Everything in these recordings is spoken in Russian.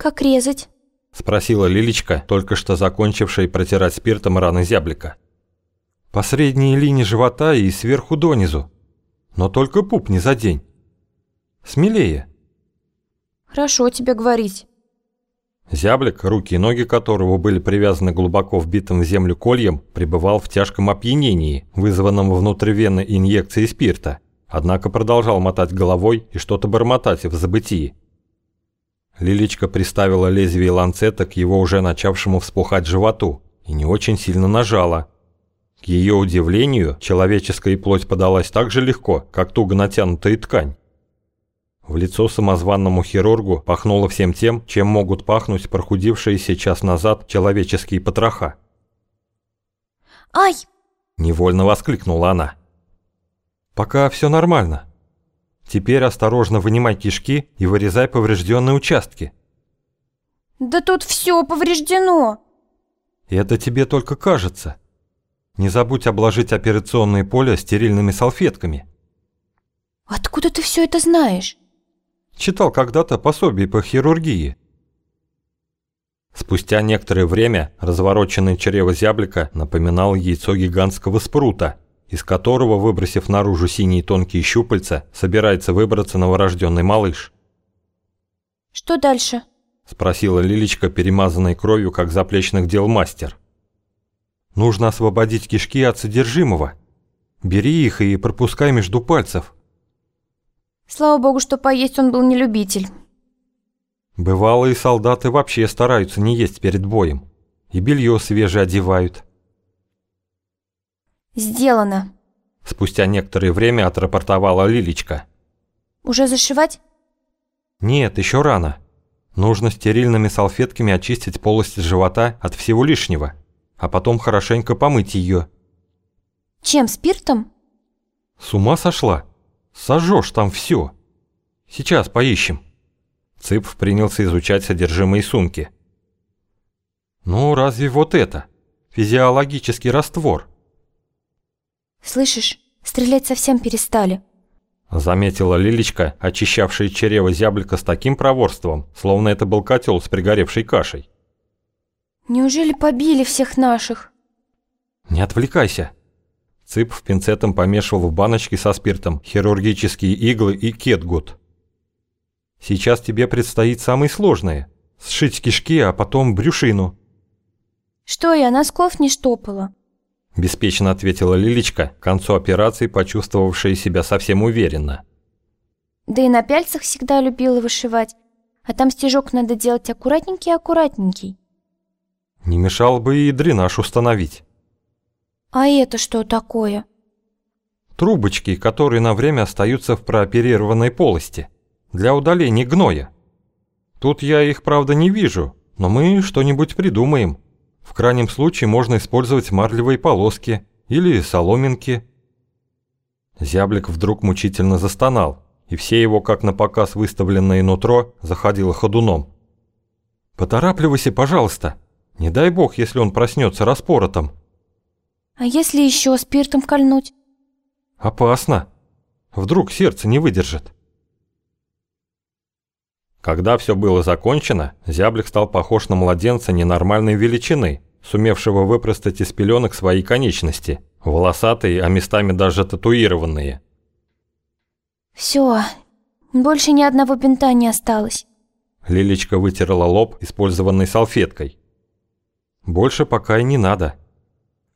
Как резать? Спросила Лилечка, только что закончившая протирать спиртом раны зяблика. По средней линии живота и сверху донизу. Но только пуп не за день. Смелее. Хорошо тебе говорить. Зяблик, руки и ноги которого были привязаны глубоко вбитым в землю кольем, пребывал в тяжком опьянении, вызванном внутривенной инъекцией спирта, однако продолжал мотать головой и что-то бормотать в забытии. Лилечка приставила лезвие ланцета к его уже начавшему вспухать животу и не очень сильно нажала. К ее удивлению, человеческая плоть подалась так же легко, как туго натянутая ткань. В лицо самозванному хирургу пахнуло всем тем, чем могут пахнуть прохудившиеся час назад человеческие потроха. «Ай!» – невольно воскликнула она. «Пока все нормально. Теперь осторожно вынимай кишки и вырезай поврежденные участки». «Да тут все повреждено!» «Это тебе только кажется. Не забудь обложить операционное поле стерильными салфетками». «Откуда ты все это знаешь?» Читал когда-то пособие по хирургии. Спустя некоторое время развороченное чрево зяблика напоминало яйцо гигантского спрута, из которого, выбросив наружу синие тонкие щупальца, собирается выбраться новорожденный малыш. «Что дальше?» – спросила Лилечка, перемазанной кровью, как заплечных дел мастер. «Нужно освободить кишки от содержимого. Бери их и пропускай между пальцев». Слава богу, что поесть он был не любитель. Бывалые солдаты вообще стараются не есть перед боем. И белье свежее одевают. Сделано. Спустя некоторое время отрапортовала Лилечка. Уже зашивать? Нет, еще рано. Нужно стерильными салфетками очистить полость живота от всего лишнего, а потом хорошенько помыть ее. Чем, спиртом? С ума сошла? Сожжешь там все. Сейчас поищем. Цып принялся изучать содержимое сумки. Ну, разве вот это? Физиологический раствор. Слышишь, стрелять совсем перестали. Заметила Лилечка, очищавшая чрево зяблика с таким проворством, словно это был котел с пригоревшей кашей. Неужели побили всех наших? Не отвлекайся. Цып в пинцетом помешивал в баночке со спиртом хирургические иглы и кетгут. Сейчас тебе предстоит самое сложное – сшить кишки, а потом брюшину. Что я, носков не штопала? Беспечно ответила Лилечка, к концу операции почувствовавшая себя совсем уверенно. Да и на пяльцах всегда любила вышивать, а там стежок надо делать аккуратненький-аккуратненький. Не мешало бы и дренаж установить. А это что такое? Трубочки, которые на время остаются в прооперированной полости, для удаления гноя. Тут я их, правда, не вижу, но мы что-нибудь придумаем. В крайнем случае можно использовать марлевые полоски или соломинки. Зяблик вдруг мучительно застонал, и все его, как на показ выставленное нутро, заходило ходуном. «Поторапливайся, пожалуйста. Не дай бог, если он проснется распоротом». А если еще спиртом кольнуть? Опасно. Вдруг сердце не выдержит. Когда все было закончено, зяблик стал похож на младенца ненормальной величины, сумевшего выпростать из пеленок свои конечности, волосатые, а местами даже татуированные. Все, больше ни одного бинта не осталось. Лилечка вытерла лоб, использованной салфеткой. Больше пока и не надо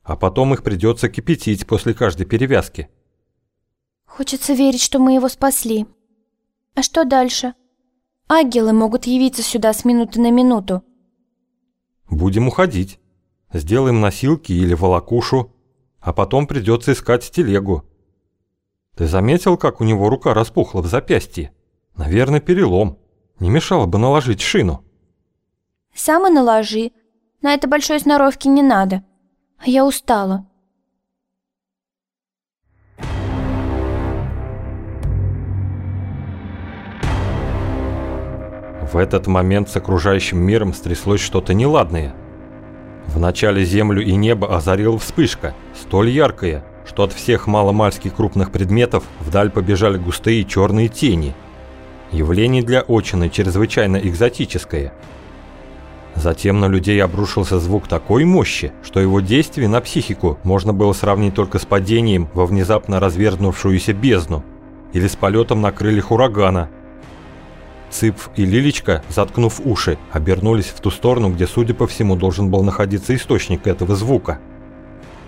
а потом их придется кипятить после каждой перевязки. Хочется верить, что мы его спасли. А что дальше? Ангелы могут явиться сюда с минуты на минуту. Будем уходить. Сделаем носилки или волокушу, а потом придется искать телегу. Ты заметил, как у него рука распухла в запястье? Наверное, перелом. Не мешало бы наложить шину. Сам и наложи. На это большой сноровки не надо. Я устала. В этот момент с окружающим миром стряслось что-то неладное. Вначале землю и небо озарила вспышка, столь яркая, что от всех маломальских крупных предметов вдаль побежали густые черные тени. Явление для Очины чрезвычайно экзотическое. Затем на людей обрушился звук такой мощи, что его действие на психику можно было сравнить только с падением во внезапно развернувшуюся бездну или с полетом на крыльях урагана. Цыпф и Лилечка, заткнув уши, обернулись в ту сторону, где, судя по всему, должен был находиться источник этого звука.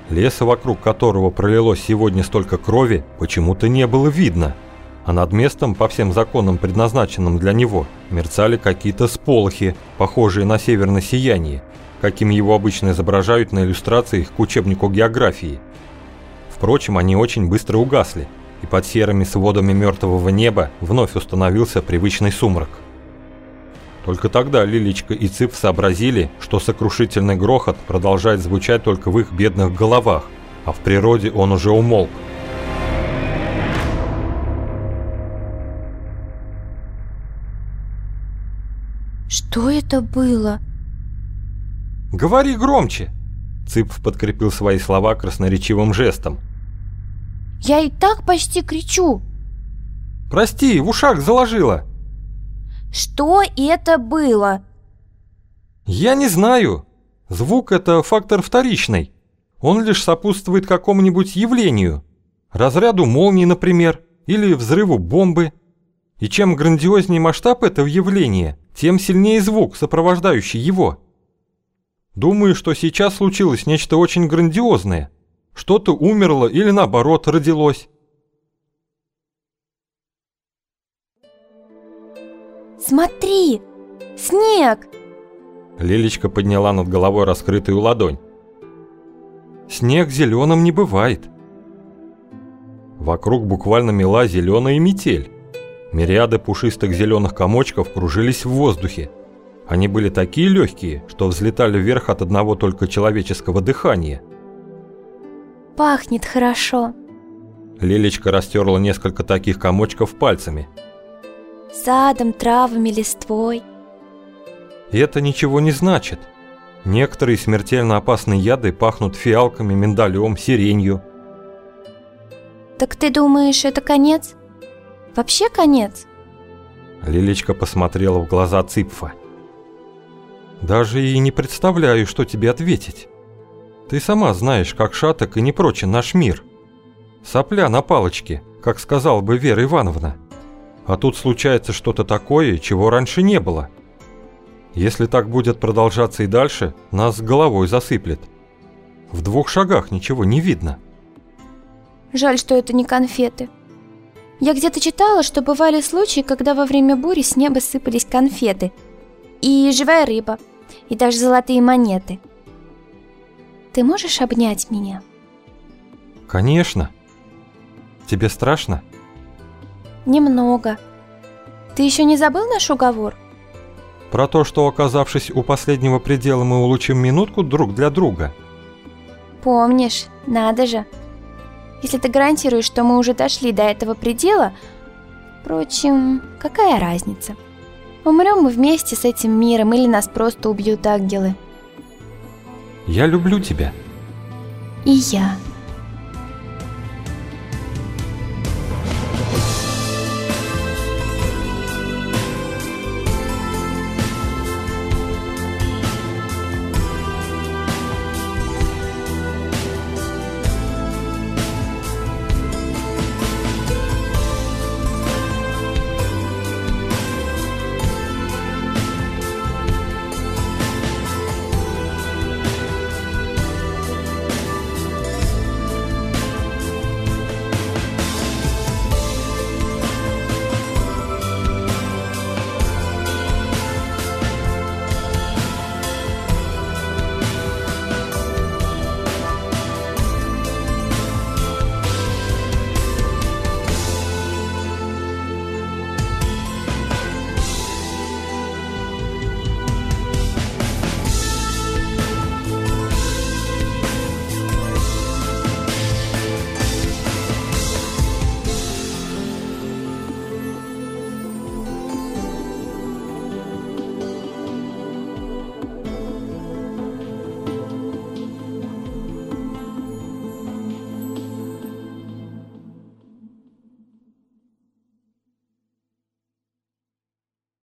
Леса, вокруг которого пролилось сегодня столько крови, почему-то не было видно – а над местом, по всем законам, предназначенным для него, мерцали какие-то сполохи, похожие на северное сияние, каким его обычно изображают на иллюстрациях к учебнику географии. Впрочем, они очень быстро угасли, и под серыми сводами мертвого неба вновь установился привычный сумрак. Только тогда Лилечка и Цып сообразили, что сокрушительный грохот продолжает звучать только в их бедных головах, а в природе он уже умолк. Что это было? Говори громче! Цыпов подкрепил свои слова красноречивым жестом. Я и так почти кричу. Прости, в ушах заложила. Что это было? Я не знаю. Звук — это фактор вторичный. Он лишь сопутствует какому-нибудь явлению. Разряду молнии, например, или взрыву бомбы. И чем грандиознее масштаб этого явления, тем сильнее звук, сопровождающий его. Думаю, что сейчас случилось нечто очень грандиозное. Что-то умерло или наоборот родилось. Смотри! Снег! Лилечка подняла над головой раскрытую ладонь. Снег зеленым не бывает. Вокруг буквально мела зеленая метель. Мириады пушистых зеленых комочков кружились в воздухе. Они были такие легкие, что взлетали вверх от одного только человеческого дыхания. «Пахнет хорошо». Лилечка растерла несколько таких комочков пальцами. «Садом, травами, листвой». «Это ничего не значит. Некоторые смертельно опасные яды пахнут фиалками, миндалем, сиренью». «Так ты думаешь, это конец?» Вообще конец?» Лилечка посмотрела в глаза Цыпфа. «Даже и не представляю, что тебе ответить. Ты сама знаешь, как шаток и непрочен наш мир. Сопля на палочке, как сказала бы Вера Ивановна. А тут случается что-то такое, чего раньше не было. Если так будет продолжаться и дальше, нас головой засыплет. В двух шагах ничего не видно». «Жаль, что это не конфеты», я где-то читала, что бывали случаи, когда во время бури с неба сыпались конфеты, и живая рыба, и даже золотые монеты. Ты можешь обнять меня? Конечно. Тебе страшно? Немного. Ты еще не забыл наш уговор? Про то, что, оказавшись у последнего предела, мы улучшим минутку друг для друга. Помнишь, надо же. Если ты гарантируешь, что мы уже дошли до этого предела, впрочем, какая разница? Умрем мы вместе с этим миром или нас просто убьют ангелы? Я люблю тебя. И я.